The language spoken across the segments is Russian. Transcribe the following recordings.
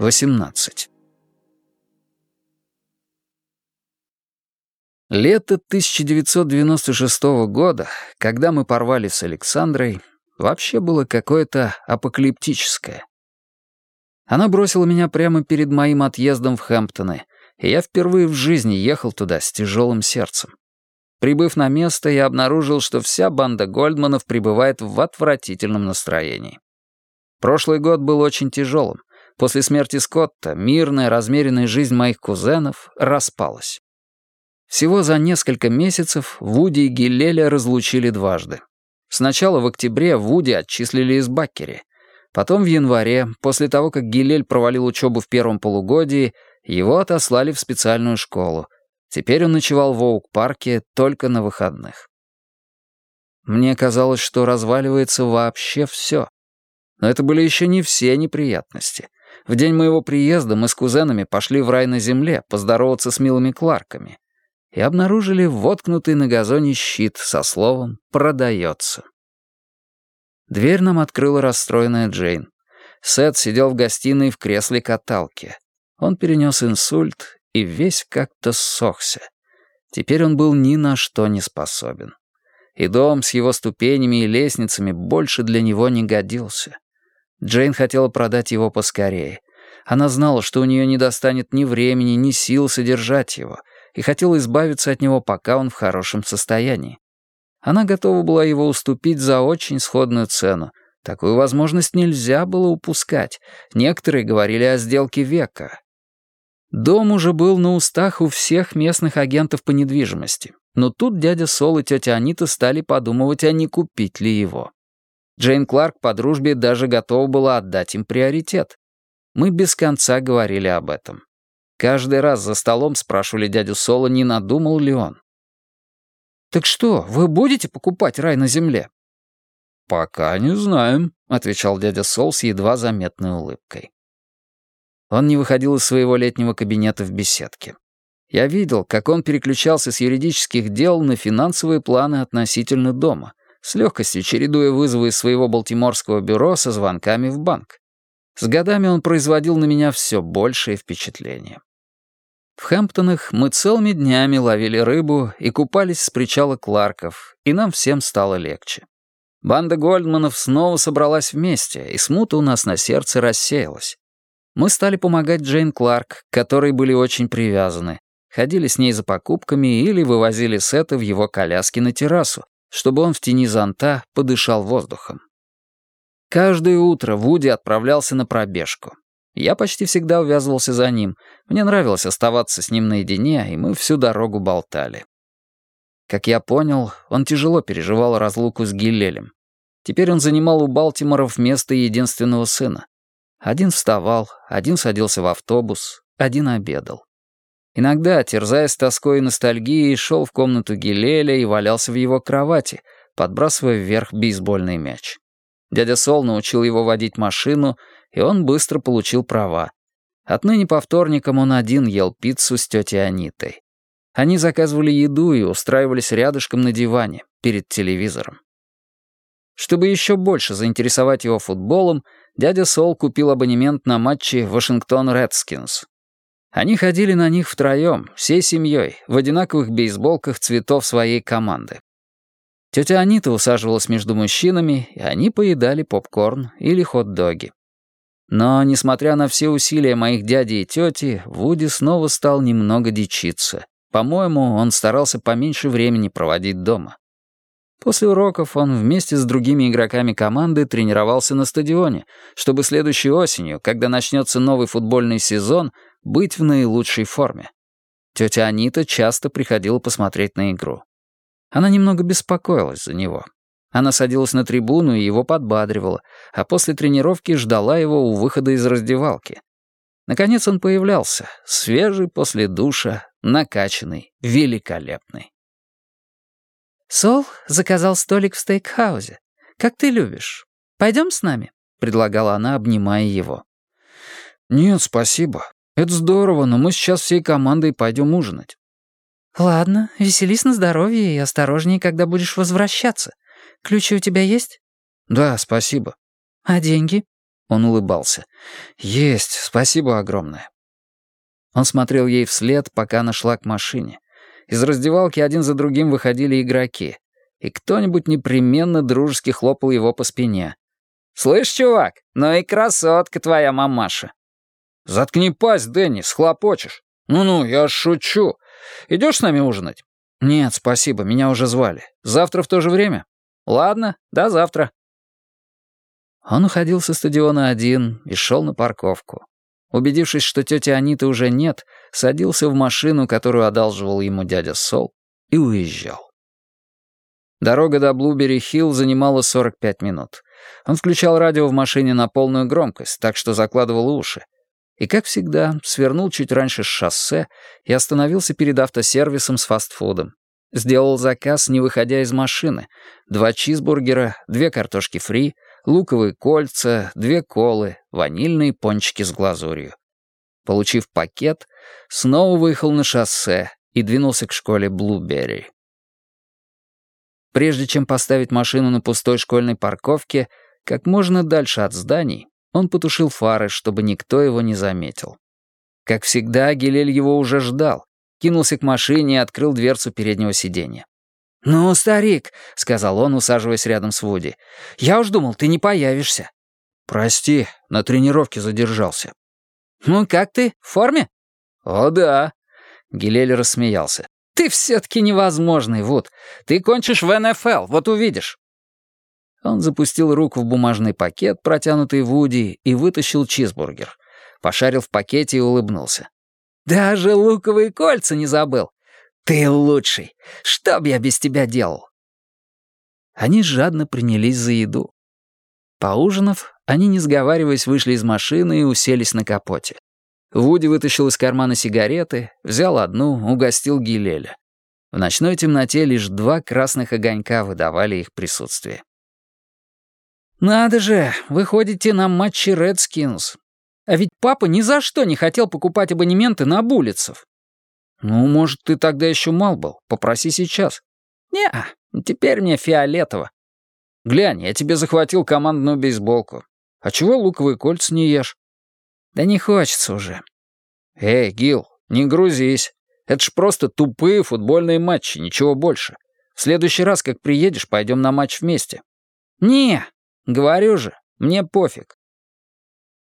18. Лето 1996 года, когда мы порвали с Александрой, вообще было какое-то апокалиптическое. Она бросила меня прямо перед моим отъездом в Хэмптоны, и я впервые в жизни ехал туда с тяжелым сердцем. Прибыв на место, я обнаружил, что вся банда Гольдманов пребывает в отвратительном настроении. Прошлый год был очень тяжелым. После смерти Скотта мирная, размеренная жизнь моих кузенов распалась. Всего за несколько месяцев Вуди и Гиллеля разлучили дважды. Сначала в октябре Вуди отчислили из Баккери. Потом в январе, после того, как Гилель провалил учебу в первом полугодии, его отослали в специальную школу — Теперь он ночевал в Оук-парке только на выходных. Мне казалось, что разваливается вообще все. Но это были еще не все неприятности. В день моего приезда мы с кузенами пошли в рай на земле поздороваться с милыми Кларками и обнаружили воткнутый на газоне щит со словом «продается». Дверь нам открыла расстроенная Джейн. Сет сидел в гостиной в кресле каталки. Он перенес инсульт и весь как-то ссохся. Теперь он был ни на что не способен. И дом с его ступенями и лестницами больше для него не годился. Джейн хотела продать его поскорее. Она знала, что у нее не достанет ни времени, ни сил содержать его, и хотела избавиться от него, пока он в хорошем состоянии. Она готова была его уступить за очень сходную цену. Такую возможность нельзя было упускать. Некоторые говорили о сделке века, Дом уже был на устах у всех местных агентов по недвижимости. Но тут дядя Сол и тетя Анита стали подумывать, а не купить ли его. Джейн Кларк по дружбе даже готова была отдать им приоритет. Мы без конца говорили об этом. Каждый раз за столом спрашивали дядю Сола, не надумал ли он. «Так что, вы будете покупать рай на земле?» «Пока не знаем», — отвечал дядя Сол с едва заметной улыбкой. Он не выходил из своего летнего кабинета в беседке. Я видел, как он переключался с юридических дел на финансовые планы относительно дома, с легкостью чередуя вызовы из своего балтиморского бюро со звонками в банк. С годами он производил на меня все большее впечатление. В Хэмптонах мы целыми днями ловили рыбу и купались с причала Кларков, и нам всем стало легче. Банда Гольдманов снова собралась вместе, и смута у нас на сердце рассеялась. Мы стали помогать Джейн Кларк, к которой были очень привязаны. Ходили с ней за покупками или вывозили Сета в его коляске на террасу, чтобы он в тени зонта подышал воздухом. Каждое утро Вуди отправлялся на пробежку. Я почти всегда увязывался за ним. Мне нравилось оставаться с ним наедине, и мы всю дорогу болтали. Как я понял, он тяжело переживал разлуку с Гиллелем. Теперь он занимал у Балтиморов место единственного сына. Один вставал, один садился в автобус, один обедал. Иногда, терзаясь тоской и ностальгией, шел в комнату Гилеля и валялся в его кровати, подбрасывая вверх бейсбольный мяч. Дядя Сол научил его водить машину, и он быстро получил права. Отныне по вторникам он один ел пиццу с тетей Анитой. Они заказывали еду и устраивались рядышком на диване, перед телевизором. Чтобы еще больше заинтересовать его футболом, дядя Сол купил абонемент на матчи Вашингтон Редскинс. Они ходили на них втроем, всей семьей, в одинаковых бейсболках цветов своей команды. Тетя Анита усаживалась между мужчинами, и они поедали попкорн или хот-доги. Но, несмотря на все усилия моих дяди и тети, Вуди снова стал немного дичиться. По-моему, он старался поменьше времени проводить дома. После уроков он вместе с другими игроками команды тренировался на стадионе, чтобы следующей осенью, когда начнется новый футбольный сезон, быть в наилучшей форме. Тетя Анита часто приходила посмотреть на игру. Она немного беспокоилась за него. Она садилась на трибуну и его подбадривала, а после тренировки ждала его у выхода из раздевалки. Наконец он появлялся, свежий после душа, накачанный, великолепный. «Сол заказал столик в стейкхаузе. Как ты любишь. Пойдем с нами?» — предлагала она, обнимая его. «Нет, спасибо. Это здорово, но мы сейчас всей командой пойдем ужинать». «Ладно, веселись на здоровье и осторожнее, когда будешь возвращаться. Ключи у тебя есть?» «Да, спасибо». «А деньги?» Он улыбался. «Есть, спасибо огромное». Он смотрел ей вслед, пока она шла к машине. Из раздевалки один за другим выходили игроки, и кто-нибудь непременно дружески хлопал его по спине. «Слышь, чувак, ну и красотка твоя мамаша!» «Заткни пасть, Дэнни, схлопочешь!» «Ну-ну, я шучу. Идешь с нами ужинать?» «Нет, спасибо, меня уже звали. Завтра в то же время?» «Ладно, до завтра». Он уходил со стадиона один и шел на парковку. Убедившись, что тети Аниты уже нет, садился в машину, которую одалживал ему дядя Сол, и уезжал. Дорога до Блубери-Хилл занимала 45 минут. Он включал радио в машине на полную громкость, так что закладывал уши. И, как всегда, свернул чуть раньше с шоссе и остановился перед автосервисом с фастфудом. Сделал заказ, не выходя из машины. Два чизбургера, две картошки фри — луковые кольца, две колы, ванильные пончики с глазурью. Получив пакет, снова выехал на шоссе и двинулся к школе Блуберри. Прежде чем поставить машину на пустой школьной парковке, как можно дальше от зданий, он потушил фары, чтобы никто его не заметил. Как всегда, Гелель его уже ждал, кинулся к машине и открыл дверцу переднего сиденья. «Ну, старик», — сказал он, усаживаясь рядом с Вуди, — «я уж думал, ты не появишься». «Прости, на тренировке задержался». «Ну, как ты, в форме?» «О, да». Гилель рассмеялся. «Ты все-таки невозможный, Вуд. Ты кончишь в НФЛ, вот увидишь». Он запустил руку в бумажный пакет, протянутый Вуди, и вытащил чизбургер. Пошарил в пакете и улыбнулся. «Даже луковые кольца не забыл. «Ты лучший! Что б я без тебя делал?» Они жадно принялись за еду. Поужинав, они, не сговариваясь, вышли из машины и уселись на капоте. Вуди вытащил из кармана сигареты, взял одну, угостил Гилеля. В ночной темноте лишь два красных огонька выдавали их присутствие. «Надо же, вы ходите на матчи Редскинс. А ведь папа ни за что не хотел покупать абонементы на булицев. «Ну, может, ты тогда еще мал был. Попроси сейчас». не теперь мне фиолетово». «Глянь, я тебе захватил командную бейсболку. А чего луковые кольца не ешь?» «Да не хочется уже». «Эй, Гил, не грузись. Это ж просто тупые футбольные матчи, ничего больше. В следующий раз, как приедешь, пойдем на матч вместе». «Не, говорю же, мне пофиг».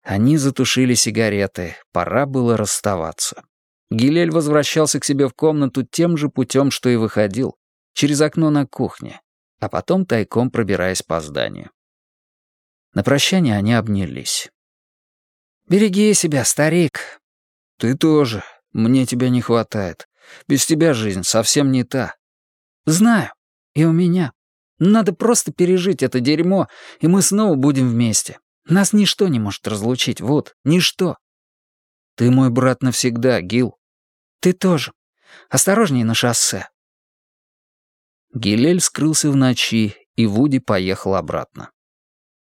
Они затушили сигареты, пора было расставаться. Гилель возвращался к себе в комнату тем же путем, что и выходил, через окно на кухне, а потом тайком пробираясь по зданию. На прощание они обнялись. «Береги себя, старик». «Ты тоже. Мне тебя не хватает. Без тебя жизнь совсем не та». «Знаю. И у меня. Надо просто пережить это дерьмо, и мы снова будем вместе. Нас ничто не может разлучить, вот, ничто». «Ты мой брат навсегда, Гил». «Ты тоже. Осторожней на шоссе». Гилель скрылся в ночи, и Вуди поехал обратно.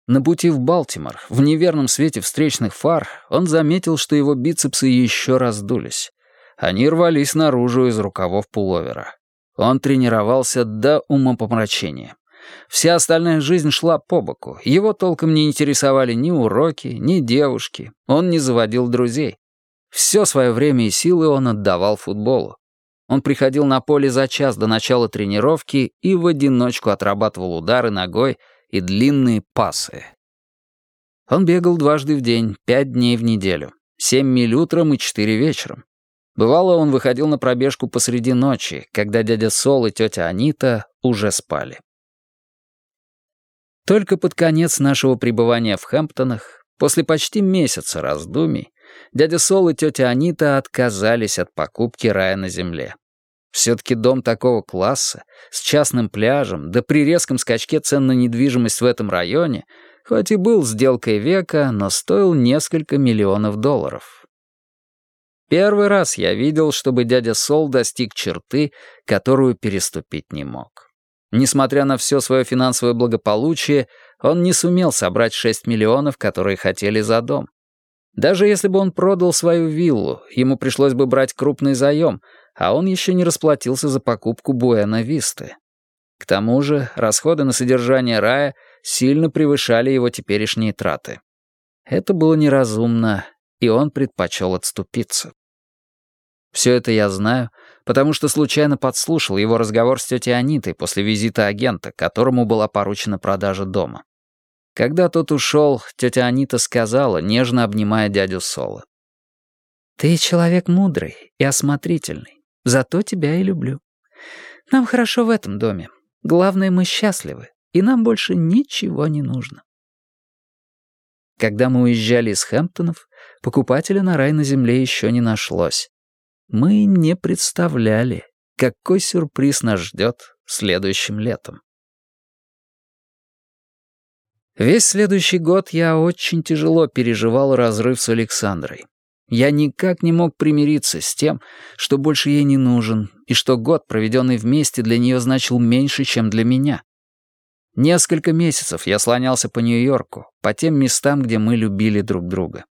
На пути в Балтимор, в неверном свете встречных фар, он заметил, что его бицепсы еще раздулись. Они рвались наружу из рукавов пуловера. Он тренировался до умопомрачения. Вся остальная жизнь шла по боку. Его толком не интересовали ни уроки, ни девушки. Он не заводил друзей. Все свое время и силы он отдавал футболу. Он приходил на поле за час до начала тренировки и в одиночку отрабатывал удары ногой и длинные пасы. Он бегал дважды в день, пять дней в неделю, семь миль утром и четыре вечером. Бывало, он выходил на пробежку посреди ночи, когда дядя Сол и тетя Анита уже спали. Только под конец нашего пребывания в Хэмптонах, после почти месяца раздумий, дядя Сол и тетя Анита отказались от покупки рая на земле. Все-таки дом такого класса, с частным пляжем, да при резком скачке цен на недвижимость в этом районе, хоть и был сделкой века, но стоил несколько миллионов долларов. Первый раз я видел, чтобы дядя Сол достиг черты, которую переступить не мог. Несмотря на все свое финансовое благополучие, он не сумел собрать 6 миллионов, которые хотели за дом. Даже если бы он продал свою виллу, ему пришлось бы брать крупный заем, а он еще не расплатился за покупку Буэна-Висты. К тому же расходы на содержание рая сильно превышали его теперешние траты. Это было неразумно, и он предпочел отступиться. Все это я знаю, потому что случайно подслушал его разговор с тетей Анитой после визита агента, которому была поручена продажа дома. Когда тот ушел, тетя Анита сказала, нежно обнимая дядю Соло. «Ты человек мудрый и осмотрительный, зато тебя и люблю. Нам хорошо в этом доме. Главное, мы счастливы, и нам больше ничего не нужно». Когда мы уезжали из Хэмптонов, покупателя на рай на земле еще не нашлось. Мы не представляли, какой сюрприз нас ждет следующим летом. Весь следующий год я очень тяжело переживал разрыв с Александрой. Я никак не мог примириться с тем, что больше ей не нужен, и что год, проведенный вместе, для нее значил меньше, чем для меня. Несколько месяцев я слонялся по Нью-Йорку, по тем местам, где мы любили друг друга.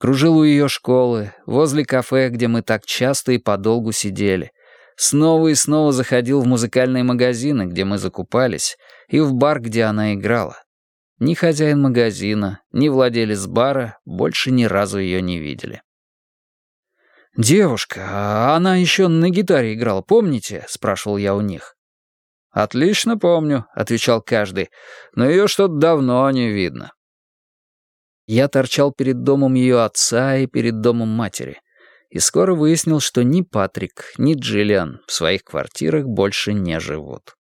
Кружил у ее школы, возле кафе, где мы так часто и подолгу сидели. Снова и снова заходил в музыкальные магазины, где мы закупались, и в бар, где она играла. Ни хозяин магазина, ни владелец бара больше ни разу ее не видели. «Девушка, а она еще на гитаре играла, помните?» — спрашивал я у них. «Отлично помню», — отвечал каждый, «но ее что-то давно не видно». Я торчал перед домом ее отца и перед домом матери, и скоро выяснил, что ни Патрик, ни Джиллиан в своих квартирах больше не живут.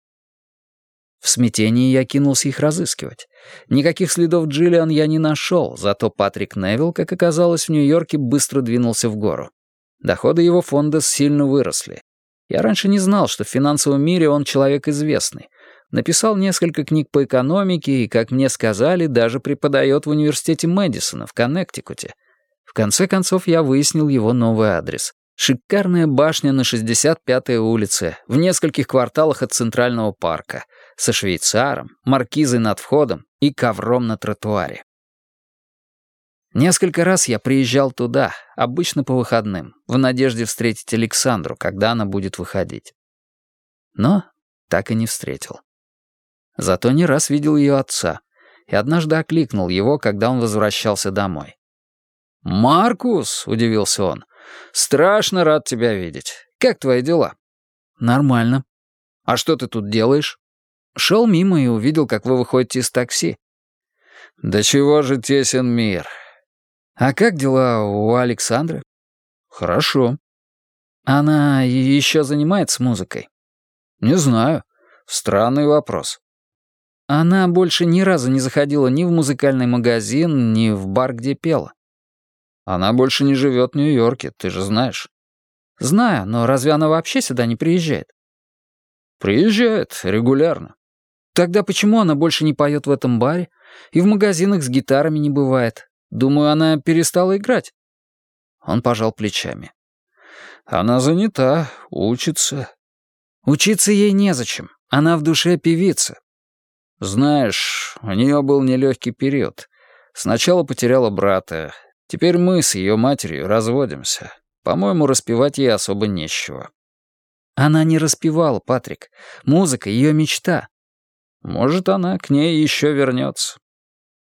В смятении я кинулся их разыскивать. Никаких следов Джиллиан я не нашел, зато Патрик Невилл, как оказалось, в Нью-Йорке быстро двинулся в гору. Доходы его фонда сильно выросли. Я раньше не знал, что в финансовом мире он человек известный. Написал несколько книг по экономике и, как мне сказали, даже преподает в университете Мэдисона в Коннектикуте. В конце концов, я выяснил его новый адрес. Шикарная башня на 65-й улице, в нескольких кварталах от Центрального парка, со швейцаром, маркизой над входом и ковром на тротуаре. Несколько раз я приезжал туда, обычно по выходным, в надежде встретить Александру, когда она будет выходить. Но так и не встретил. Зато не раз видел ее отца, и однажды окликнул его, когда он возвращался домой. «Маркус!» — удивился он. «Страшно рад тебя видеть. Как твои дела?» «Нормально». «А что ты тут делаешь?» «Шел мимо и увидел, как вы выходите из такси». «Да чего же тесен мир. «А как дела у Александры?» «Хорошо». «Она еще занимается музыкой?» «Не знаю. Странный вопрос». «Она больше ни разу не заходила ни в музыкальный магазин, ни в бар, где пела?» «Она больше не живет в Нью-Йорке, ты же знаешь». «Знаю, но разве она вообще сюда не приезжает?» «Приезжает регулярно». «Тогда почему она больше не поет в этом баре? И в магазинах с гитарами не бывает? Думаю, она перестала играть». Он пожал плечами. «Она занята, учится». «Учиться ей незачем. Она в душе певица». «Знаешь, у нее был нелегкий период. Сначала потеряла брата. Теперь мы с ее матерью разводимся. По-моему, распевать ей особо нечего». «Она не распевала, Патрик. Музыка — ее мечта». «Может, она к ней еще вернется».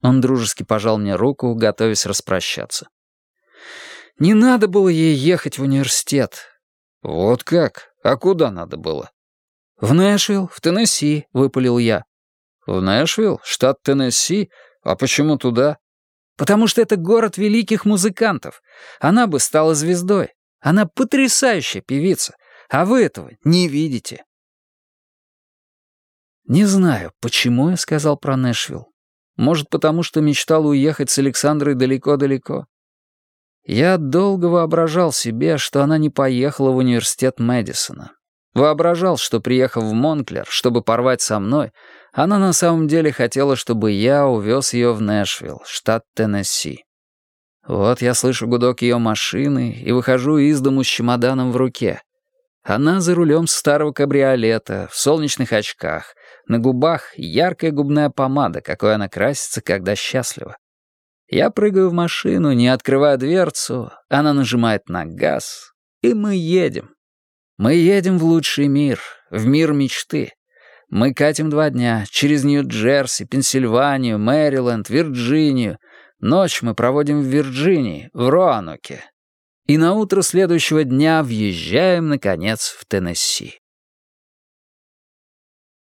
Он дружески пожал мне руку, готовясь распрощаться. «Не надо было ей ехать в университет». «Вот как? А куда надо было?» «В Нэшвилл, в Теннесси», — выпалил я. «В Нэшвилл? Штат Теннесси? А почему туда?» «Потому что это город великих музыкантов. Она бы стала звездой. Она потрясающая певица. А вы этого не видите». Не знаю, почему я сказал про Нэшвилл. Может, потому что мечтал уехать с Александрой далеко-далеко? Я долго воображал себе, что она не поехала в университет Мэдисона. Воображал, что, приехав в Монклер, чтобы порвать со мной, она на самом деле хотела, чтобы я увез ее в Нэшвилл, штат Теннесси. Вот я слышу гудок ее машины и выхожу из дому с чемоданом в руке. Она за рулем старого кабриолета, в солнечных очках, на губах яркая губная помада, какой она красится, когда счастлива. Я прыгаю в машину, не открывая дверцу, она нажимает на газ, и мы едем. Мы едем в лучший мир, в мир мечты. Мы катим два дня через Нью-Джерси, Пенсильванию, Мэриленд, Вирджинию. Ночь мы проводим в Вирджинии, в Роаноке. И на утро следующего дня въезжаем, наконец, в Теннесси.